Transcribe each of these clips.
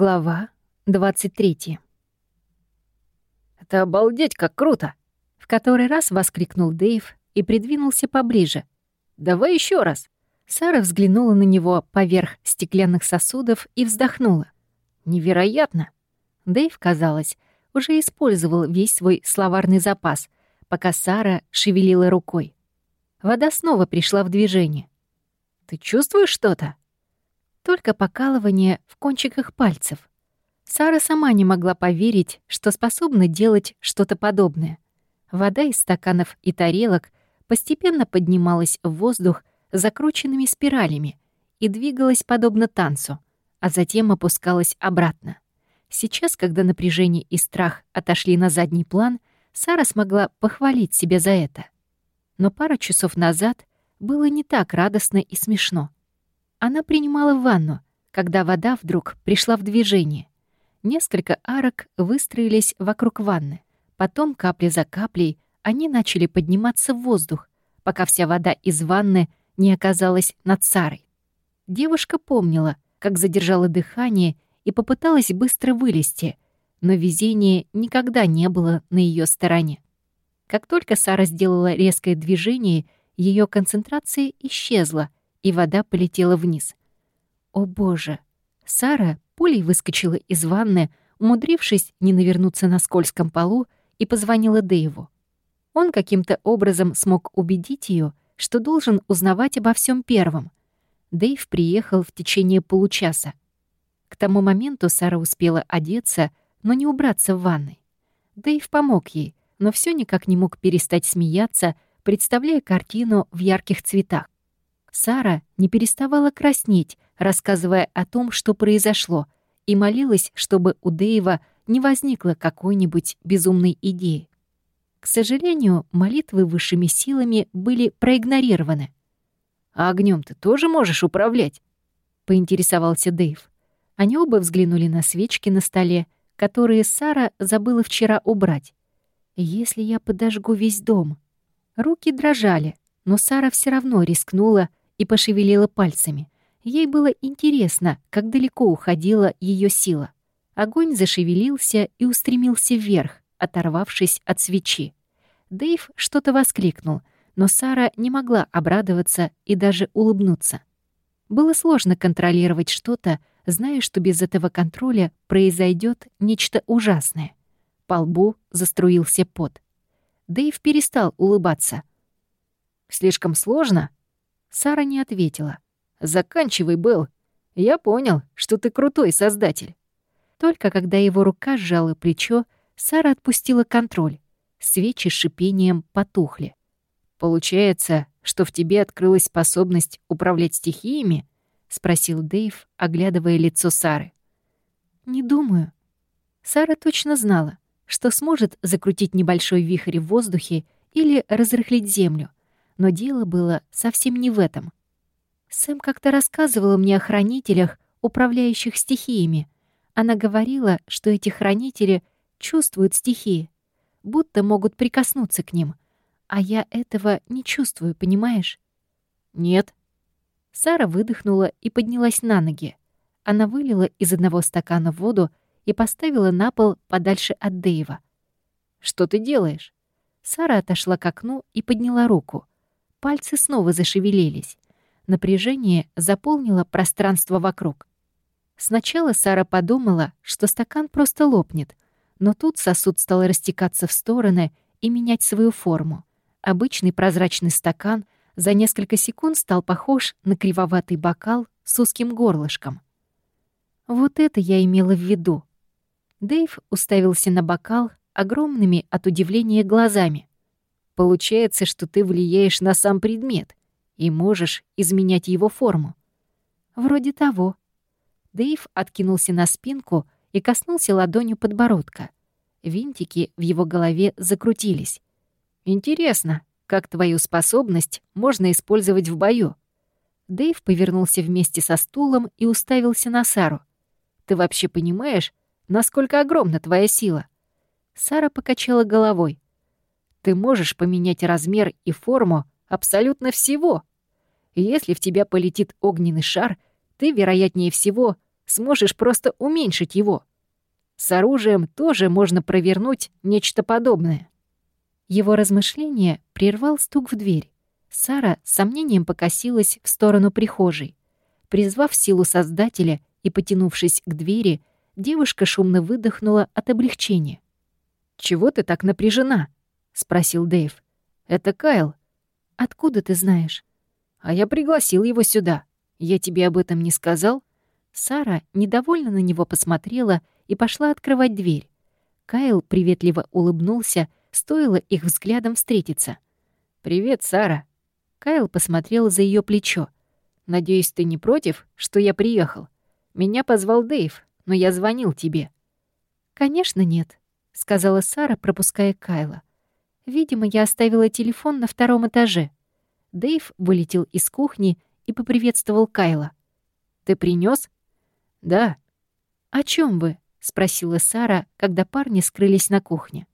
Глава 23. «Это обалдеть, как круто!» В который раз воскликнул Дэйв и придвинулся поближе. «Давай еще раз!» Сара взглянула на него поверх стеклянных сосудов и вздохнула. «Невероятно!» Дэйв, казалось, уже использовал весь свой словарный запас, пока Сара шевелила рукой. Вода снова пришла в движение. «Ты чувствуешь что-то?» Только покалывание в кончиках пальцев. Сара сама не могла поверить, что способна делать что-то подобное. Вода из стаканов и тарелок постепенно поднималась в воздух закрученными спиралями и двигалась подобно танцу, а затем опускалась обратно. Сейчас, когда напряжение и страх отошли на задний план, Сара смогла похвалить себя за это. Но пару часов назад было не так радостно и смешно. Она принимала ванну, когда вода вдруг пришла в движение. Несколько арок выстроились вокруг ванны. Потом, капля за каплей, они начали подниматься в воздух, пока вся вода из ванны не оказалась над Сарой. Девушка помнила, как задержала дыхание и попыталась быстро вылезти, но везение никогда не было на ее стороне. Как только Сара сделала резкое движение, ее концентрация исчезла — и вода полетела вниз. О боже! Сара пулей выскочила из ванны, умудрившись не навернуться на скользком полу, и позвонила Дэйву. Он каким-то образом смог убедить ее, что должен узнавать обо всем первым. Дэйв приехал в течение получаса. К тому моменту Сара успела одеться, но не убраться в ванной. Дэйв помог ей, но все никак не мог перестать смеяться, представляя картину в ярких цветах. Сара не переставала краснеть, рассказывая о том, что произошло, и молилась, чтобы у Дэйва не возникло какой-нибудь безумной идеи. К сожалению, молитвы высшими силами были проигнорированы. «А огнем ты тоже можешь управлять?» — поинтересовался Дэйв. Они оба взглянули на свечки на столе, которые Сара забыла вчера убрать. «Если я подожгу весь дом...» Руки дрожали, но Сара все равно рискнула и пошевелила пальцами. Ей было интересно, как далеко уходила ее сила. Огонь зашевелился и устремился вверх, оторвавшись от свечи. Дэйв что-то воскликнул, но Сара не могла обрадоваться и даже улыбнуться. Было сложно контролировать что-то, зная, что без этого контроля произойдет нечто ужасное. По лбу заструился пот. Дэйв перестал улыбаться. «Слишком сложно?» Сара не ответила. «Заканчивай, Белл. Я понял, что ты крутой создатель». Только когда его рука сжала плечо, Сара отпустила контроль. Свечи с шипением потухли. «Получается, что в тебе открылась способность управлять стихиями?» — спросил Дэйв, оглядывая лицо Сары. «Не думаю». Сара точно знала, что сможет закрутить небольшой вихрь в воздухе или разрыхлить землю — но дело было совсем не в этом. Сэм как-то рассказывала мне о хранителях, управляющих стихиями. Она говорила, что эти хранители чувствуют стихии, будто могут прикоснуться к ним. А я этого не чувствую, понимаешь? Нет. Сара выдохнула и поднялась на ноги. Она вылила из одного стакана воду и поставила на пол подальше от Дэйва. «Что ты делаешь?» Сара отошла к окну и подняла руку. Пальцы снова зашевелились. Напряжение заполнило пространство вокруг. Сначала Сара подумала, что стакан просто лопнет, но тут сосуд стал растекаться в стороны и менять свою форму. Обычный прозрачный стакан за несколько секунд стал похож на кривоватый бокал с узким горлышком. Вот это я имела в виду. Дэйв уставился на бокал огромными от удивления глазами. Получается, что ты влияешь на сам предмет и можешь изменять его форму. Вроде того. Дэйв откинулся на спинку и коснулся ладонью подбородка. Винтики в его голове закрутились. «Интересно, как твою способность можно использовать в бою?» Дэйв повернулся вместе со стулом и уставился на Сару. «Ты вообще понимаешь, насколько огромна твоя сила?» Сара покачала головой. Ты можешь поменять размер и форму абсолютно всего. Если в тебя полетит огненный шар, ты, вероятнее всего, сможешь просто уменьшить его. С оружием тоже можно провернуть нечто подобное. Его размышление прервал стук в дверь. Сара с сомнением покосилась в сторону прихожей. Призвав силу Создателя и потянувшись к двери, девушка шумно выдохнула от облегчения. «Чего ты так напряжена?» — спросил Дэйв. «Это Кайл». «Откуда ты знаешь?» «А я пригласил его сюда. Я тебе об этом не сказал?» Сара недовольно на него посмотрела и пошла открывать дверь. Кайл приветливо улыбнулся, стоило их взглядом встретиться. «Привет, Сара». Кайл посмотрел за ее плечо. «Надеюсь, ты не против, что я приехал? Меня позвал Дэйв, но я звонил тебе». «Конечно нет», — сказала Сара, пропуская Кайла. «Видимо, я оставила телефон на втором этаже». Дэйв вылетел из кухни и поприветствовал Кайла. «Ты принес? «Да». «О чем вы?» — спросила Сара, когда парни скрылись на кухне.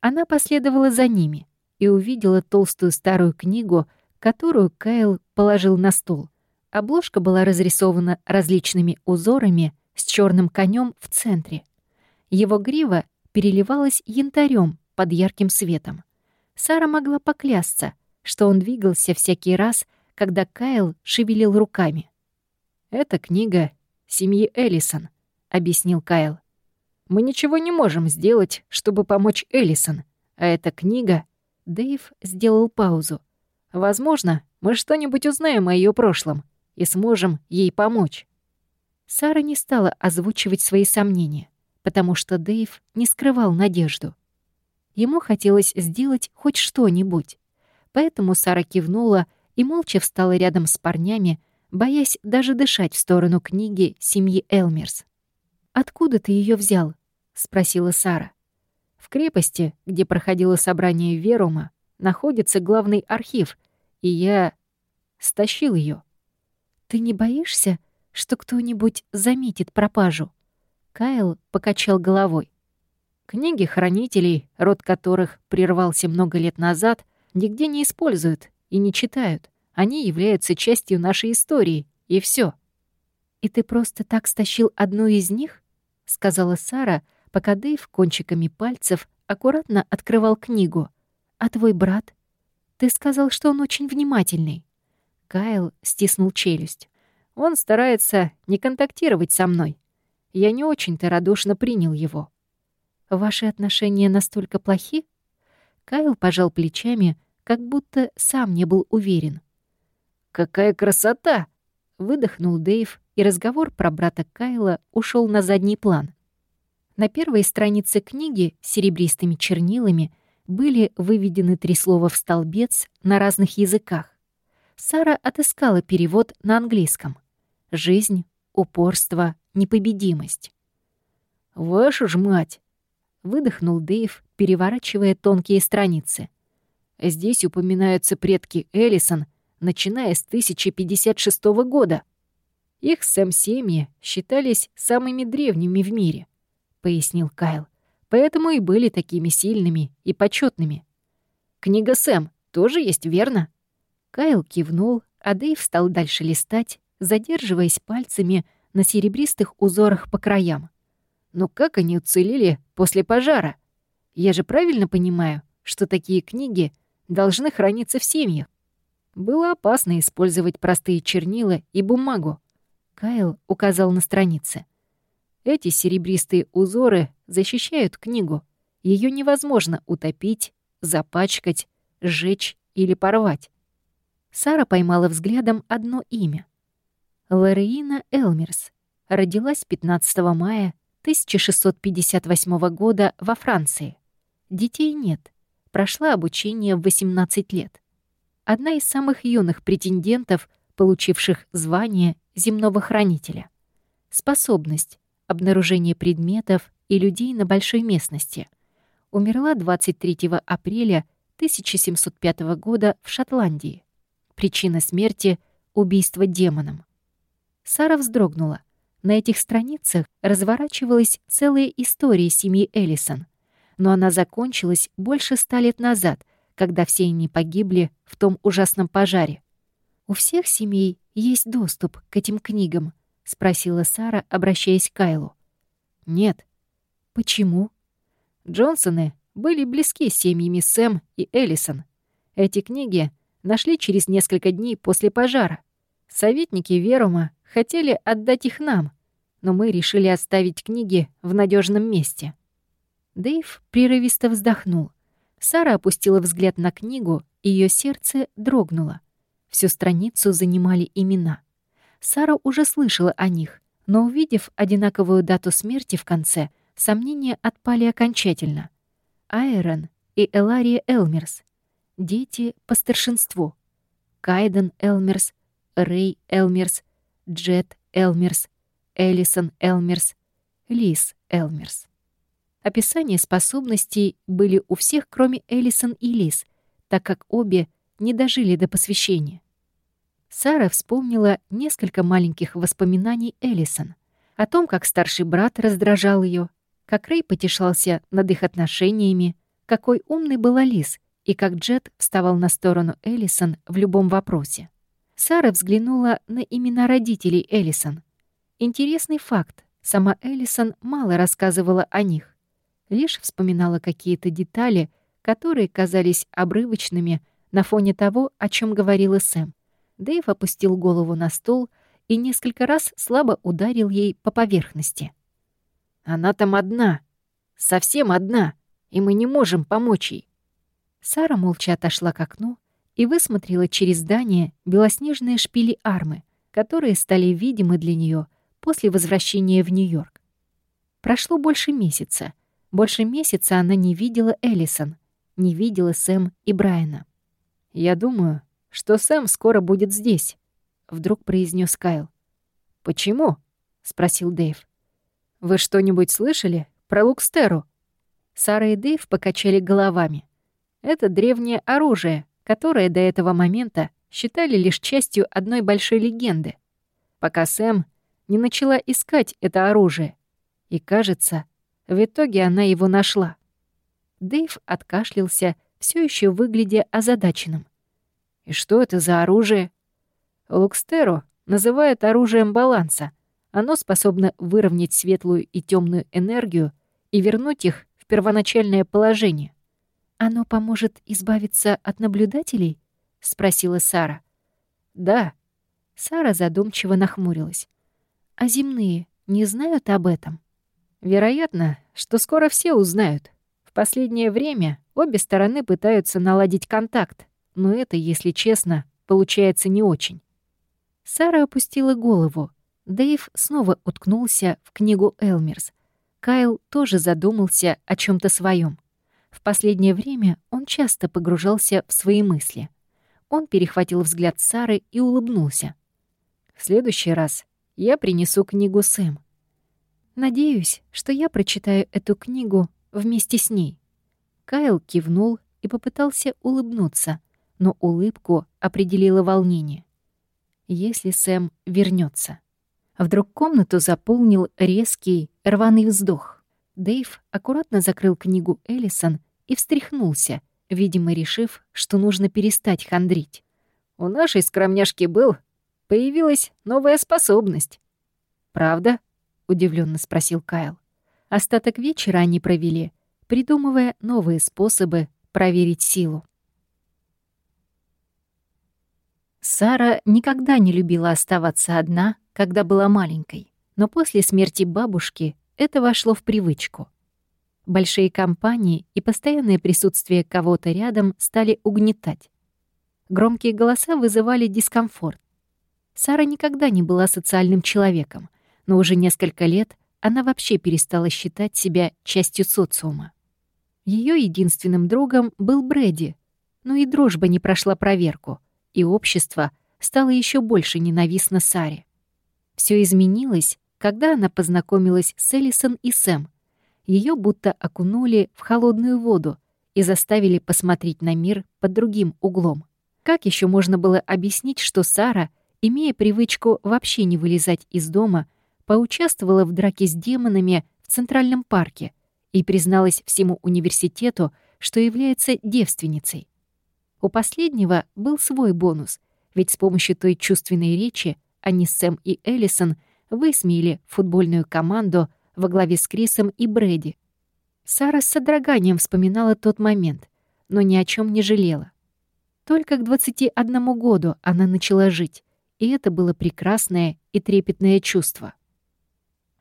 Она последовала за ними и увидела толстую старую книгу, которую Кайл положил на стол. Обложка была разрисована различными узорами с черным конем в центре. Его грива переливалась янтарем под ярким светом. Сара могла поклясться, что он двигался всякий раз, когда Кайл шевелил руками. «Эта книга семьи Эллисон», — объяснил Кайл. «Мы ничего не можем сделать, чтобы помочь Эллисон, а эта книга...» Дэйв сделал паузу. «Возможно, мы что-нибудь узнаем о ее прошлом и сможем ей помочь». Сара не стала озвучивать свои сомнения, потому что Дэйв не скрывал надежду. Ему хотелось сделать хоть что-нибудь. Поэтому Сара кивнула и молча встала рядом с парнями, боясь даже дышать в сторону книги семьи Элмерс. «Откуда ты ее взял?» — спросила Сара. «В крепости, где проходило собрание Верума, находится главный архив, и я стащил ее. «Ты не боишься, что кто-нибудь заметит пропажу?» Кайл покачал головой. Книги хранителей, род которых прервался много лет назад, нигде не используют и не читают. Они являются частью нашей истории, и все. «И ты просто так стащил одну из них?» — сказала Сара, пока Дэйв кончиками пальцев аккуратно открывал книгу. «А твой брат? Ты сказал, что он очень внимательный». Кайл стиснул челюсть. «Он старается не контактировать со мной. Я не очень-то радушно принял его». «Ваши отношения настолько плохи?» Кайл пожал плечами, как будто сам не был уверен. «Какая красота!» — выдохнул Дэйв, и разговор про брата Кайла ушел на задний план. На первой странице книги серебристыми чернилами были выведены три слова в столбец на разных языках. Сара отыскала перевод на английском. «Жизнь, упорство, непобедимость». «Вашу ж мать!» — выдохнул Дэйв, переворачивая тонкие страницы. «Здесь упоминаются предки Эллисон — начиная с 1056 года. Их Сэм-семьи считались самыми древними в мире, пояснил Кайл. Поэтому и были такими сильными и почетными. Книга Сэм тоже есть, верно? Кайл кивнул, а Дэйв стал дальше листать, задерживаясь пальцами на серебристых узорах по краям. Но как они уцелели после пожара? Я же правильно понимаю, что такие книги должны храниться в семьях? Было опасно использовать простые чернила и бумагу. Кайл указал на страницы. Эти серебристые узоры защищают книгу. Ее невозможно утопить, запачкать, сжечь или порвать. Сара поймала взглядом одно имя. Лореина Элмерс. Родилась 15 мая 1658 года во Франции. Детей нет. Прошла обучение в 18 лет одна из самых юных претендентов, получивших звание земного хранителя. Способность — обнаружение предметов и людей на большой местности. Умерла 23 апреля 1705 года в Шотландии. Причина смерти — убийство демоном. Сара вздрогнула. На этих страницах разворачивалась целая история семьи Эллисон, но она закончилась больше ста лет назад — когда все они погибли в том ужасном пожаре. «У всех семей есть доступ к этим книгам?» — спросила Сара, обращаясь к Кайлу. «Нет». «Почему?» Джонсоны были близки с семьями Сэм и Эллисон. Эти книги нашли через несколько дней после пожара. Советники Верума хотели отдать их нам, но мы решили оставить книги в надежном месте. Дэйв прерывисто вздохнул. Сара опустила взгляд на книгу, и ее сердце дрогнуло. Всю страницу занимали имена. Сара уже слышала о них, но, увидев одинаковую дату смерти в конце, сомнения отпали окончательно. Айрон и Элария Элмерс. Дети по старшинству. Кайден Элмерс, Рэй Элмерс, Джет Элмерс, Эллисон Элмерс, Лис Элмерс. Описания способностей были у всех, кроме Эллисон и Лис, так как обе не дожили до посвящения. Сара вспомнила несколько маленьких воспоминаний Эллисон о том, как старший брат раздражал ее, как Рэй потешался над их отношениями, какой умный была Лис и как Джет вставал на сторону Эллисон в любом вопросе. Сара взглянула на имена родителей Эллисон. Интересный факт. Сама Эллисон мало рассказывала о них. Лишь вспоминала какие-то детали, которые казались обрывочными на фоне того, о чем говорила Сэм. Дэйв опустил голову на стол и несколько раз слабо ударил ей по поверхности. «Она там одна, совсем одна, и мы не можем помочь ей». Сара молча отошла к окну и высмотрела через здание белоснежные шпили армы, которые стали видимы для нее после возвращения в Нью-Йорк. Прошло больше месяца. Больше месяца она не видела Эллисон, не видела Сэм и Брайана. «Я думаю, что Сэм скоро будет здесь», — вдруг произнес Кайл. «Почему?» — спросил Дэйв. «Вы что-нибудь слышали про Лукстеру?» Сара и Дэйв покачали головами. «Это древнее оружие, которое до этого момента считали лишь частью одной большой легенды, пока Сэм не начала искать это оружие. И, кажется, в итоге она его нашла». Дэйв откашлялся, все еще выглядя озадаченным. И что это за оружие? Лукстеру называют оружием баланса. Оно способно выровнять светлую и темную энергию и вернуть их в первоначальное положение. «Оно поможет избавиться от наблюдателей?» — спросила Сара. «Да». Сара задумчиво нахмурилась. «А земные не знают об этом?» «Вероятно, что скоро все узнают. В последнее время обе стороны пытаются наладить контакт, но это, если честно, получается не очень. Сара опустила голову. Дэйв снова уткнулся в книгу Элмерс. Кайл тоже задумался о чем то своем. В последнее время он часто погружался в свои мысли. Он перехватил взгляд Сары и улыбнулся. «В следующий раз я принесу книгу Сэм. Надеюсь, что я прочитаю эту книгу вместе с ней». Кайл кивнул и попытался улыбнуться, но улыбку определило волнение. Если Сэм вернется. Вдруг комнату заполнил резкий, рваный вздох. Дэйв аккуратно закрыл книгу Эллисон и встряхнулся, видимо, решив, что нужно перестать хандрить. «У нашей скромняшки был. Появилась новая способность». «Правда?» — удивленно спросил Кайл. Остаток вечера они провели, придумывая новые способы проверить силу. Сара никогда не любила оставаться одна, когда была маленькой, но после смерти бабушки это вошло в привычку. Большие компании и постоянное присутствие кого-то рядом стали угнетать. Громкие голоса вызывали дискомфорт. Сара никогда не была социальным человеком, но уже несколько лет она вообще перестала считать себя частью социума. Ее единственным другом был Брэди, но и дружба не прошла проверку — и общество стало еще больше ненавистно Саре. Все изменилось, когда она познакомилась с Элисон и Сэм. Ее будто окунули в холодную воду и заставили посмотреть на мир под другим углом. Как еще можно было объяснить, что Сара, имея привычку вообще не вылезать из дома, поучаствовала в драке с демонами в Центральном парке и призналась всему университету, что является девственницей? У последнего был свой бонус, ведь с помощью той чувственной речи они Сэм и Эллисон высмеяли футбольную команду во главе с Крисом и Брэди. Сара с содроганием вспоминала тот момент, но ни о чем не жалела. Только к 21 году она начала жить, и это было прекрасное и трепетное чувство.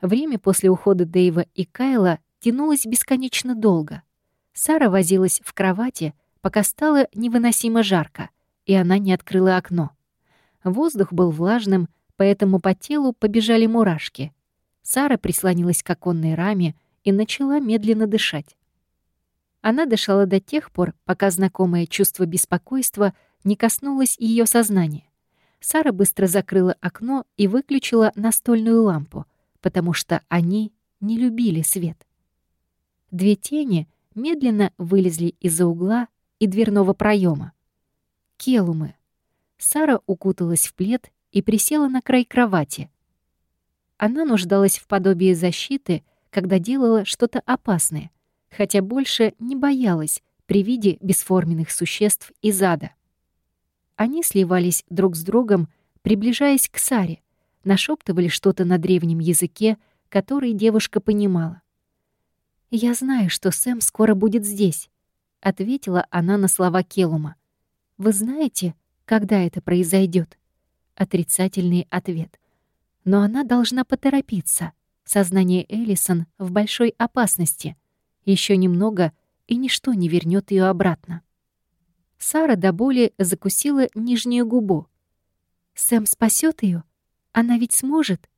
Время после ухода Дэйва и Кайла тянулось бесконечно долго. Сара возилась в кровати, пока стало невыносимо жарко, и она не открыла окно. Воздух был влажным, поэтому по телу побежали мурашки. Сара прислонилась к оконной раме и начала медленно дышать. Она дышала до тех пор, пока знакомое чувство беспокойства не коснулось ее сознания. Сара быстро закрыла окно и выключила настольную лампу, потому что они не любили свет. Две тени медленно вылезли из-за угла и дверного проема. Келумы. Сара укуталась в плед и присела на край кровати. Она нуждалась в подобии защиты, когда делала что-то опасное, хотя больше не боялась при виде бесформенных существ из ада. Они сливались друг с другом, приближаясь к Саре, нашептывали что-то на древнем языке, который девушка понимала. «Я знаю, что Сэм скоро будет здесь», — ответила она на слова Келума. «Вы знаете, когда это произойдет? Отрицательный ответ. Но она должна поторопиться. Сознание Эллисон в большой опасности. Еще немного, и ничто не вернет ее обратно. Сара до боли закусила нижнюю губу. «Сэм спасет ее? Она ведь сможет?»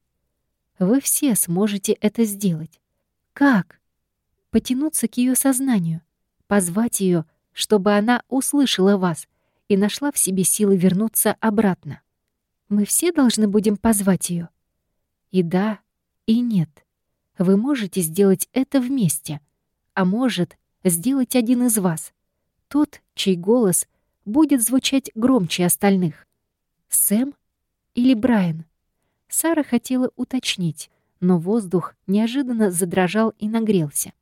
«Вы все сможете это сделать. Как?» Потянуться к ее сознанию, позвать ее, чтобы она услышала вас и нашла в себе силы вернуться обратно. Мы все должны будем позвать ее. И да, и нет. Вы можете сделать это вместе, а может, сделать один из вас. Тот, чей голос будет звучать громче остальных. Сэм или Брайан? Сара хотела уточнить, но воздух неожиданно задрожал и нагрелся.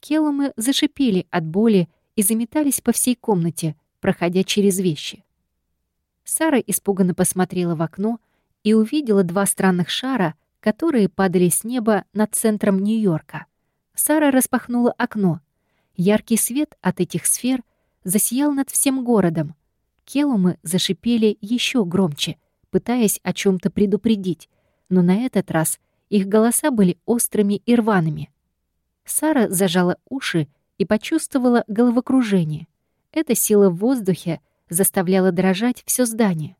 Келлумы зашипели от боли и заметались по всей комнате, проходя через вещи. Сара испуганно посмотрела в окно и увидела два странных шара, которые падали с неба над центром Нью-Йорка. Сара распахнула окно. Яркий свет от этих сфер засиял над всем городом. Келумы зашипели еще громче, пытаясь о чем то предупредить, но на этот раз их голоса были острыми и рваными. Сара зажала уши и почувствовала головокружение. Эта сила в воздухе — заставляла дрожать все здание.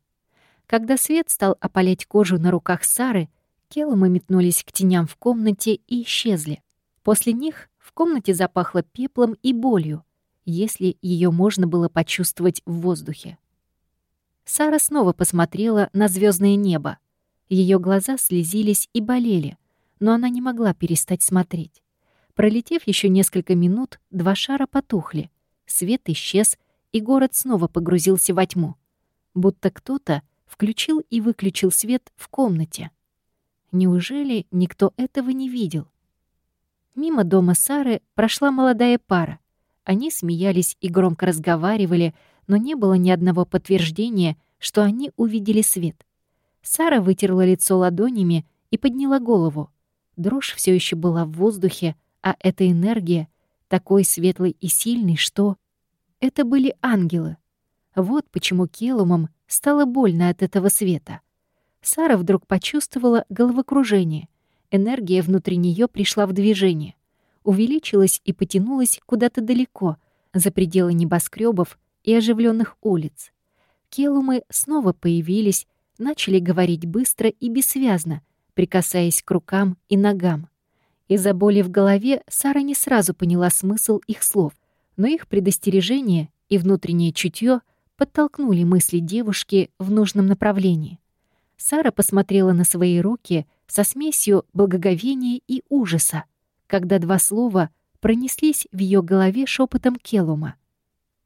Когда свет стал опалять кожу на руках Сары, Келломы метнулись к теням в комнате и исчезли. После них в комнате запахло пеплом и болью, если ее можно было почувствовать в воздухе. Сара снова посмотрела на звездное небо. Ее глаза слезились и болели, но она не могла перестать смотреть. Пролетев еще несколько минут, два шара потухли. Свет исчез, и город снова погрузился во тьму, будто кто-то включил и выключил свет в комнате. Неужели никто этого не видел? Мимо дома Сары прошла молодая пара. Они смеялись и громко разговаривали, но не было ни одного подтверждения, что они увидели свет. Сара вытерла лицо ладонями и подняла голову. Дрожь все еще была в воздухе, а эта энергия такой светлой и сильной, что... Это были ангелы. Вот почему Келумам стало больно от этого света. Сара вдруг почувствовала головокружение. Энергия внутри нее пришла в движение. Увеличилась и потянулась куда-то далеко, за пределы небоскребов и оживленных улиц. Келумы снова появились, начали говорить быстро и бессвязно, прикасаясь к рукам и ногам. Из-за боли в голове Сара не сразу поняла смысл их слов — но их предостережение и внутреннее чутье подтолкнули мысли девушки в нужном направлении. Сара посмотрела на свои руки со смесью благоговения и ужаса, когда два слова пронеслись в ее голове шепотом Келума.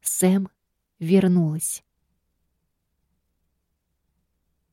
«Сэм вернулась».